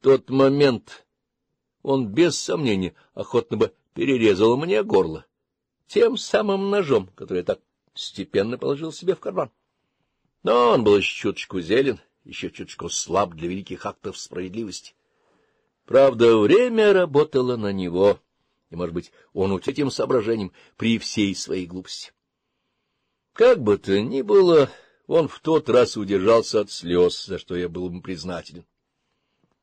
тот момент он, без сомнения, охотно бы перерезал мне горло тем самым ножом, который я так степенно положил себе в карман. Но он был еще чуточку зелен, еще чуточку слаб для великих актов справедливости. Правда, время работало на него, и, может быть, он уч этим соображением при всей своей глупости. Как бы то ни было, он в тот раз удержался от слез, за что я был ему признателен.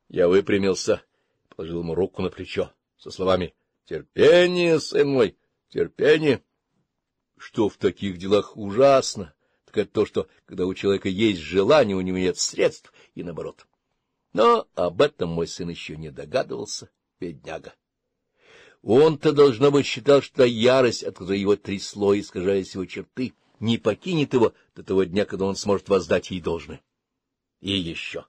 Я выпрямился, положил ему руку на плечо, со словами «Терпение, сын мой, терпение!» Что в таких делах ужасно, так это то, что когда у человека есть желание, у него нет средств, и наоборот. Но об этом мой сын еще не догадывался, бедняга. Он-то, должно быть, считал, что ярость, от которой его трясло, искажаясь его черты, не покинет его до того дня, когда он сможет воздать ей должное. И еще.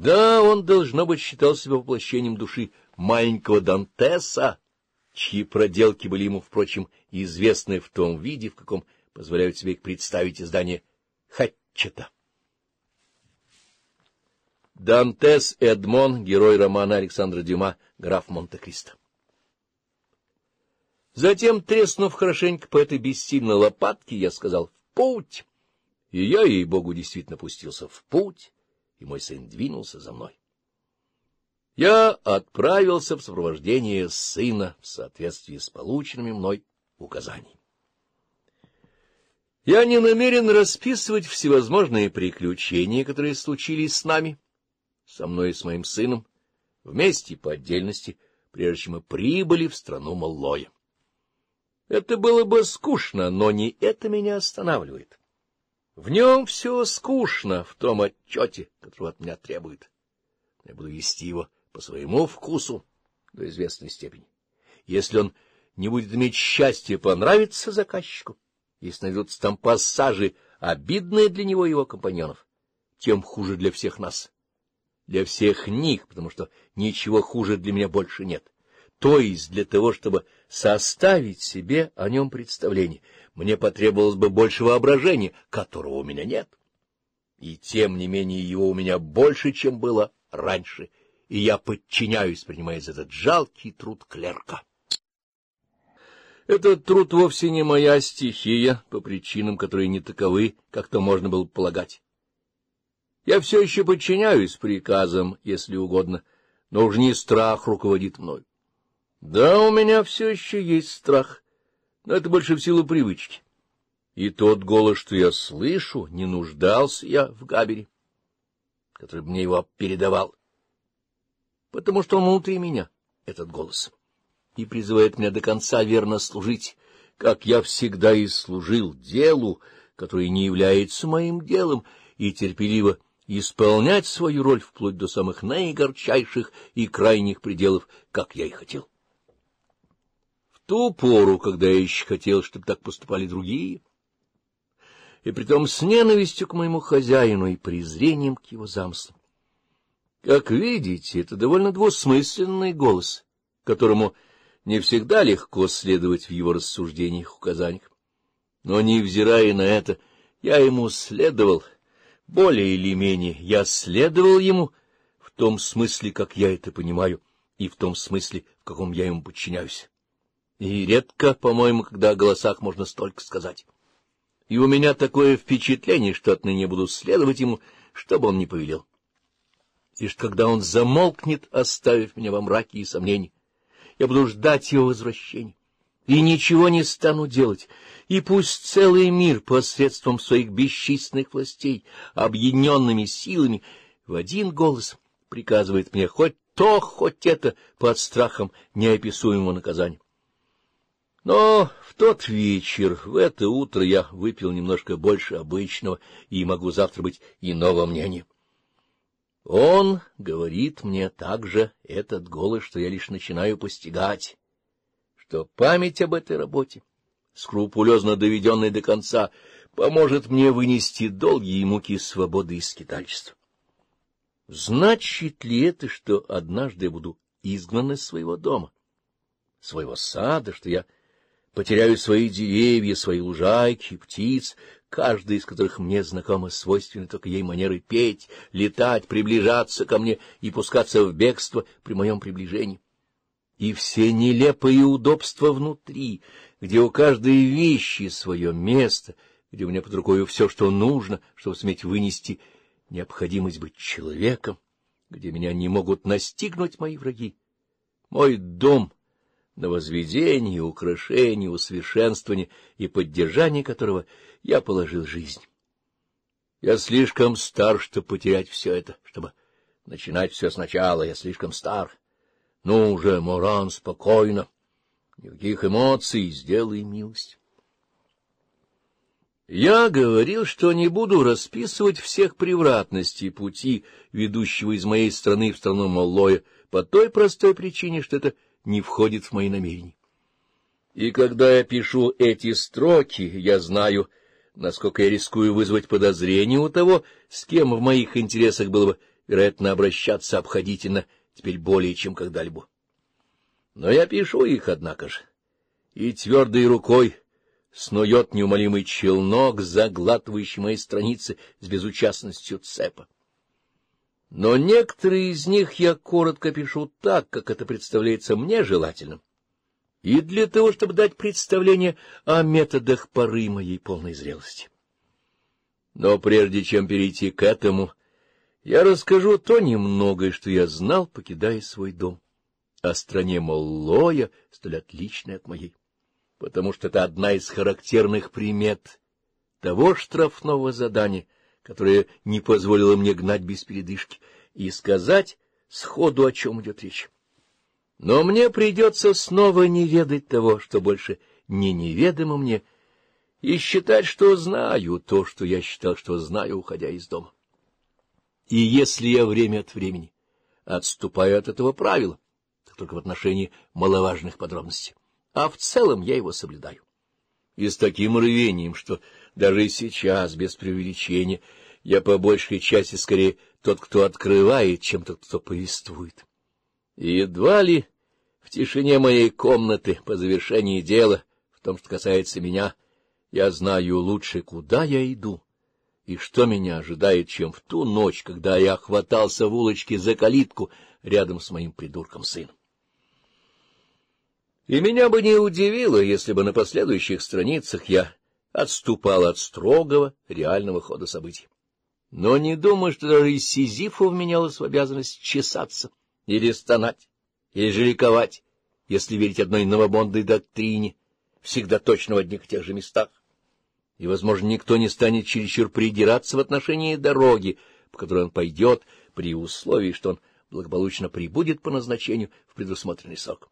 Да, он, должно быть, считал себя воплощением души маленького Дантеса, чьи проделки были ему, впрочем, известны в том виде, в каком позволяют себе представить издание Хатчета. Дантес Эдмон, герой романа Александра Дюма, граф Монте-Кристо. Затем, треснув хорошенько по этой бессильной лопатке, я сказал «в путь». И я, ей-богу, действительно пустился в путь и мой сын двинулся за мной. Я отправился в сопровождение сына в соответствии с полученными мной указаниями. Я не намерен расписывать всевозможные приключения, которые случились с нами, со мной и с моим сыном, вместе и по отдельности, прежде чем мы прибыли в страну Маллоя. Это было бы скучно, но не это меня останавливает. В нем все скучно, в том отчете, который от меня требует. Я буду вести его по своему вкусу до известной степени. Если он не будет иметь счастья понравиться заказчику, если найдутся там пассажи, обидные для него и его компаньонов, тем хуже для всех нас, для всех них, потому что ничего хуже для меня больше нет то есть для того, чтобы составить себе о нем представление, мне потребовалось бы больше воображения, которого у меня нет. И тем не менее его у меня больше, чем было раньше, и я подчиняюсь, принимая за этот жалкий труд клерка. Этот труд вовсе не моя стихия, по причинам, которые не таковы, как то можно было полагать. Я все еще подчиняюсь приказам, если угодно, но уж не страх руководит мной. Да, у меня все еще есть страх, но это больше в силу привычки. И тот голос, что я слышу, не нуждался я в Габере, который мне его передавал, потому что он внутри меня, этот голос, и призывает меня до конца верно служить, как я всегда и служил делу, которое не является моим делом, и терпеливо исполнять свою роль вплоть до самых наигорчайших и крайних пределов, как я и хотел ту пору, когда я еще хотел, чтобы так поступали другие, и притом с ненавистью к моему хозяину и презрением к его замыслам. Как видите, это довольно двусмысленный голос, которому не всегда легко следовать в его рассуждениях и указаниях. Но, невзирая на это, я ему следовал, более или менее, я следовал ему в том смысле, как я это понимаю, и в том смысле, в каком я ему подчиняюсь. И редко, по-моему, когда о голосах можно столько сказать. И у меня такое впечатление, что отныне буду следовать ему, чтобы он не повелел. Лишь когда он замолкнет, оставив меня во мраке и сомнении, я буду ждать его возвращения и ничего не стану делать, и пусть целый мир посредством своих бесчисленных властей, объединенными силами, в один голос приказывает мне хоть то, хоть это под страхом неописуемого наказания. Но в тот вечер, в это утро я выпил немножко больше обычного и могу завтра быть иного мнения. Он говорит мне также, этот голос, что я лишь начинаю постигать, что память об этой работе, скрупулезно доведенной до конца, поможет мне вынести долгие муки свободы и скитальчества. Значит ли это, что однажды я буду изгнан из своего дома, своего сада, что я потеряю свои деревья, свои лужайки, птиц, каждая из которых мне знакома свойственна только ей манеры петь, летать, приближаться ко мне и пускаться в бегство при моем приближении. И все нелепые удобства внутри, где у каждой вещи свое место, где у меня под рукой все, что нужно, чтобы сметь вынести необходимость быть человеком, где меня не могут настигнуть мои враги. Мой дом — на возведение, украшение, усовершенствование и поддержание которого я положил жизнь. Я слишком стар, чтобы потерять все это, чтобы начинать все сначала. Я слишком стар. Ну уже, Моран, спокойно. Никаких эмоций, сделай милость. Я говорил, что не буду расписывать всех превратностей пути, ведущего из моей страны в страну Маллоя, по той простой причине, что это не входит в мои намерения. И когда я пишу эти строки, я знаю, насколько я рискую вызвать подозрение у того, с кем в моих интересах было бы, вероятно, обращаться обходительно теперь более чем когда-либо. Но я пишу их, однако же, и твердой рукой снует неумолимый челнок, заглатывающий мои страницы с безучастностью цепа но некоторые из них я коротко пишу так, как это представляется мне желательным, и для того, чтобы дать представление о методах поры моей полной зрелости. Но прежде чем перейти к этому, я расскажу то немногое, что я знал, покидая свой дом, о стране Моллоя, столь отличной от моей, потому что это одна из характерных примет того штрафного задания — которая не позволила мне гнать без передышки, и сказать сходу, о чем идет речь. Но мне придется снова не ведать того, что больше не неведомо мне, и считать, что знаю то, что я считал, что знаю, уходя из дома. И если я время от времени отступаю от этого правила, то только в отношении маловажных подробностей, а в целом я его соблюдаю и с таким рвением, что даже сейчас, без преувеличения, я по большей части скорее тот, кто открывает, чем тот, кто повествует. И едва ли в тишине моей комнаты по завершении дела, в том, что касается меня, я знаю лучше, куда я иду и что меня ожидает, чем в ту ночь, когда я хватался в улочке за калитку рядом с моим придурком сыном. И меня бы не удивило, если бы на последующих страницах я отступал от строгого реального хода событий. Но не думаю, что даже из Сизифу вменялась в обязанность чесаться или стонать, или жаликовать, если верить одной новобондной доктрине, всегда точно в одних и тех же местах. И, возможно, никто не станет чересчур придираться в отношении дороги, по которой он пойдет, при условии, что он благополучно прибудет по назначению в предусмотренный срок.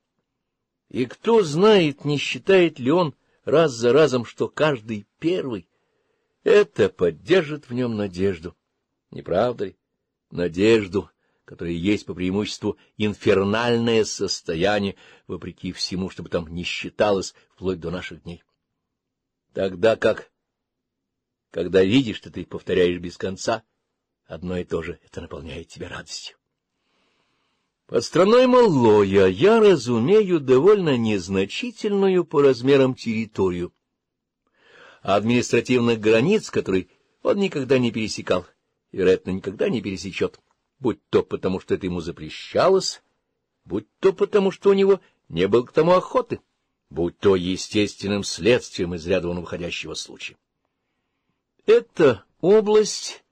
И кто знает, не считает ли он раз за разом, что каждый первый. Это поддержит в нем надежду. Не правда ли? Надежду, которая есть по преимуществу инфернальное состояние, вопреки всему, чтобы там не считалось вплоть до наших дней. Тогда как, когда видишь, что ты повторяешь без конца, одно и то же, это наполняет тебя радостью. Под страной Маллоя я разумею довольно незначительную по размерам территорию, административных границ, которые он никогда не пересекал, вероятно, никогда не пересечет, будь то потому, что это ему запрещалось, будь то потому, что у него не было к тому охоты, будь то естественным следствием из ряда он выходящего случая. Эта область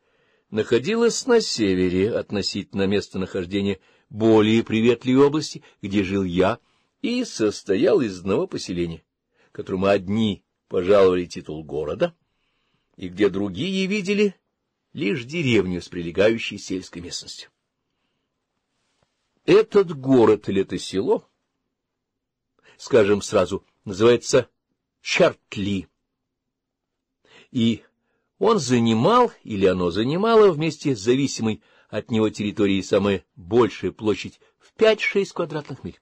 находилась на севере относительно местонахождения Маллоя, более приветливой области, где жил я, и состоял из одного поселения, которому одни пожаловали титул города, и где другие видели лишь деревню с прилегающей сельской местностью. Этот город или это село, скажем сразу, называется Чартли, и он занимал или оно занимало вместе с зависимой от него территории самая большая площадь в 5-6 квадратных миль.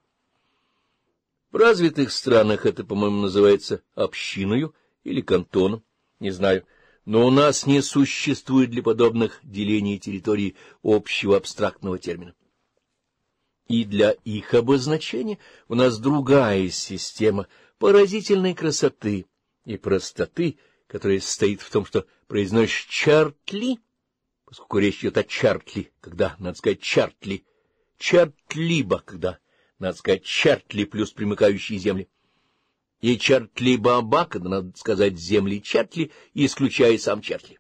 В развитых странах это, по-моему, называется общиною или кантоном, не знаю, но у нас не существует для подобных делений территории общего абстрактного термина. И для их обозначения у нас другая система поразительной красоты и простоты, которая состоит в том, что произносишь «чартли», поскольку речь идет о Чартли, когда, надо сказать, Чартли, Чартлиба, когда, надо сказать, Чартли плюс примыкающие земли. И Чартли-баба, когда, надо сказать, земли Чартли, исключая сам Чартли.